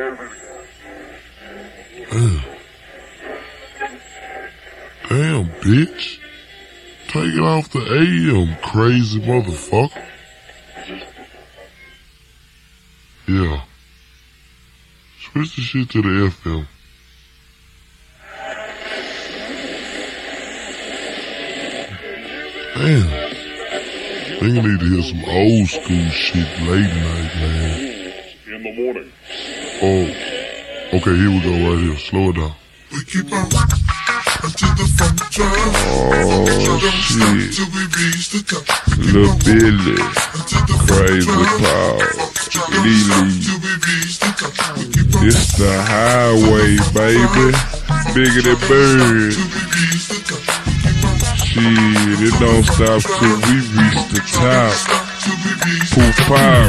Damn. Damn, bitch. Take it off the AM, crazy motherfucker. Yeah. Switch the shit to the FM. Damn. Nigga need to hear some old school shit late night, man. In the morning. Oh, okay, here we go right here. Slow it down. We keep on until the funk drop. Oh, shit. till we reach the top. Lil Billy, the Crazy Don't Lily. till we reach the top. We keep It's the highway, baby. Bigger than bird. till we reach the top. We keep on Shit, it don't stop till we reach the top. stop till we reach Poof pop.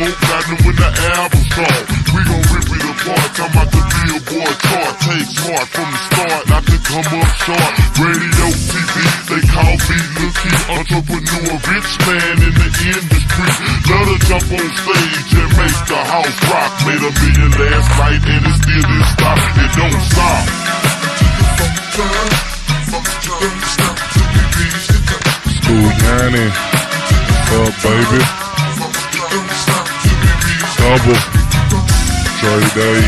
Go platinum when the album's strong. We gon' rip it apart, talking about the billboard chart. Takes hard from the start, not to come up short. Radio, TV, they call me Looky, entrepreneur, rich man in the industry. Love to jump on stage and make the house rock. Made a million last night and it still didn't stop. It don't stop. School County. Up, baby. Double. Trey Day.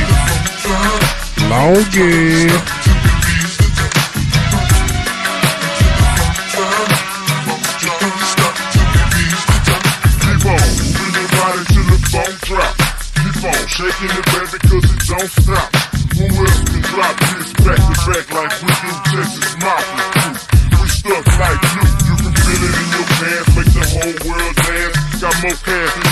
On shaking it, baby, cause it don't stop. Who else can drop this back to back like we do Texas Mafia crew? We stuck like you, you can feel it in your pants, make the whole world dance. Got more cash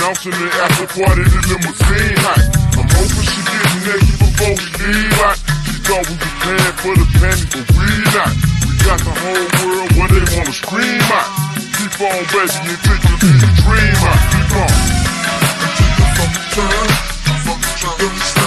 Announcing the after party, the limousine hot. I'm hoping she getting naked before we leave out. She thought we was paying for the panty, but we not. We got the whole world where they wanna scream out. Keep on, baby, until you leave the dream out. Keep on. Don't stop till we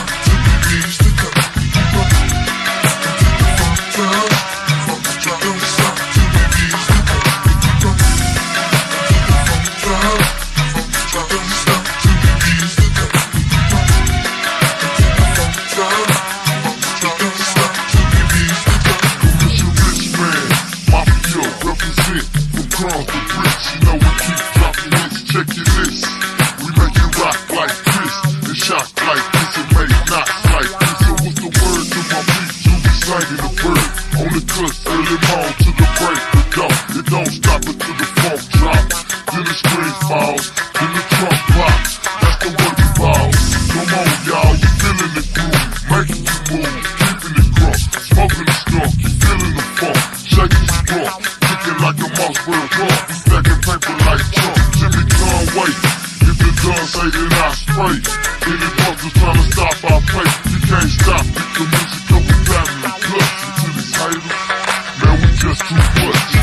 say then I spray. Any busters trying to stop our pace, you can't stop it. The music down in the clutch into these haters. Man, we just too much.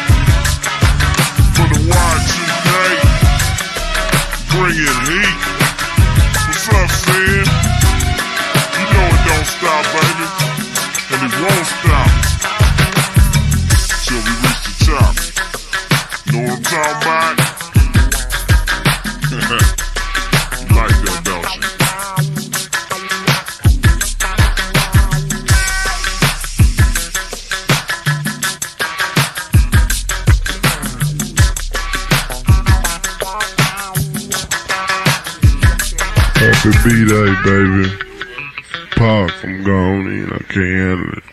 could be that, baby. Pop, I'm gone and I can't handle it.